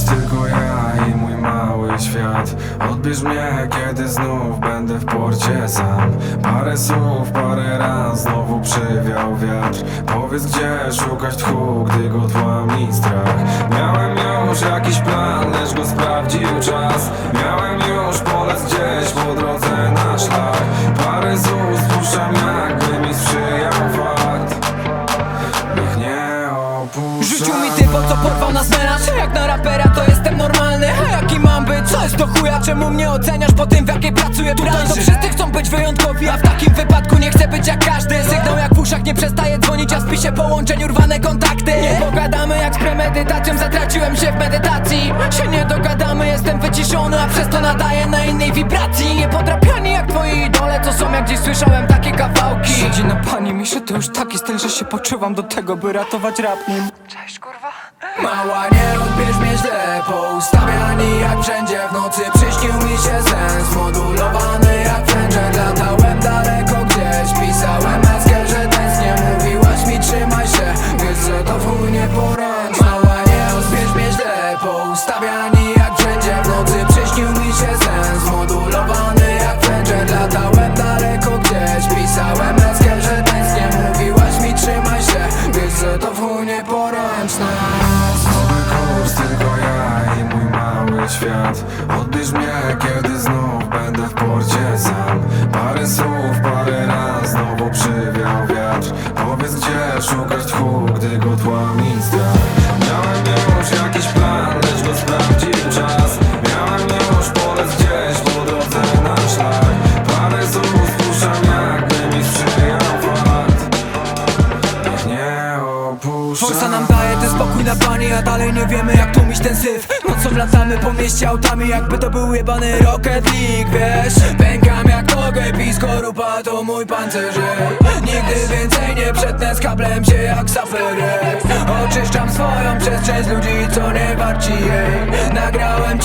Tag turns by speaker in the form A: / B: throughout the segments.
A: tylko ja i mój mały świat. Odbierz mnie, kiedy znów będę w porcie sam. Parę słów, parę raz, znowu przywiał wiatr. Powiedz, gdzie szukać tchu, gdy go tłami strach. Miałem już jakiś plan, lecz go sprawdził czas. Miałem
B: menaż Jak na rapera to jestem normalny? A jaki mam być? Co jest do chuja? Czemu mnie oceniasz po tym w jakiej pracuję? Tu To wszyscy chcą być wyjątkowi A w takim wypadku nie chcę być jak każdy. Sygnał jak w uszach nie przestaje dzwonić A w spisie połączeń urwane kontakty. Nie pogadamy jak z premedytacją Zatraciłem się w medytacji. Się nie dogadamy, jestem wyciszony A przez to nadaję na innej wibracji. Nie podrapiani jak twoi idole Co są jak gdzieś słyszałem takie kawałki. Siedzi na pani mi się to już taki styl, że się poczuwam do tego, by ratować rap nim Mała nie odbierz mnie źle Poustawiani jak wszędzie w nocy Przyśnił mi się sen
A: świat. Odbierz mnie, kiedy znów będę w porcie sam. Parę słów, parę raz, znowu przywiał wiatr. Powiedz gdzie szukać tchu, gdy go
B: Forsa nam daje ten spokój na bani A dalej nie wiemy jak tłumić ten syf. Nocą latamy po mieście autami Jakby to był jebany Rocket League, wiesz? Pękam jak nogę, pis korupa to mój pancerzy Nigdy więcej nie przetnę z kablem się jak saferek. Oczyszczam swoją przestrzeń z ludzi, co nie warci jej. Nagrałem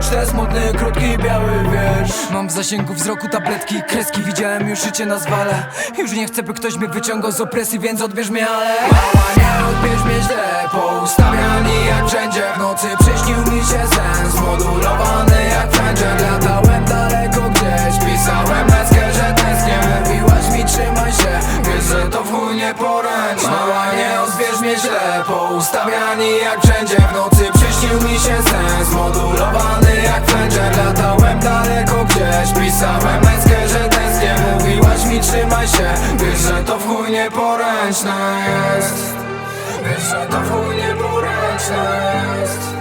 B: na pocztę smutny, krótki, biały wiersz. Mam w zasięgu wzroku tabletki, kreski Widziałem już życie na zwale. Już nie chcę, by ktoś mnie wyciągał z opresji, więc odbierz mnie, ale Mała, nie odbierz mnie źle Poustawiani jak wszędzie Poustawiani jak wszędzie w nocy. Przyśnił mi się sen Zmodulowany jak Fender. Latałem daleko gdzieś Pisałem meskę, że tęsknię Mówiłaś mi trzymaj się Wiesz, że to w chuj nieporęczne jest. Wiesz, że to w chuj nieporęczne jest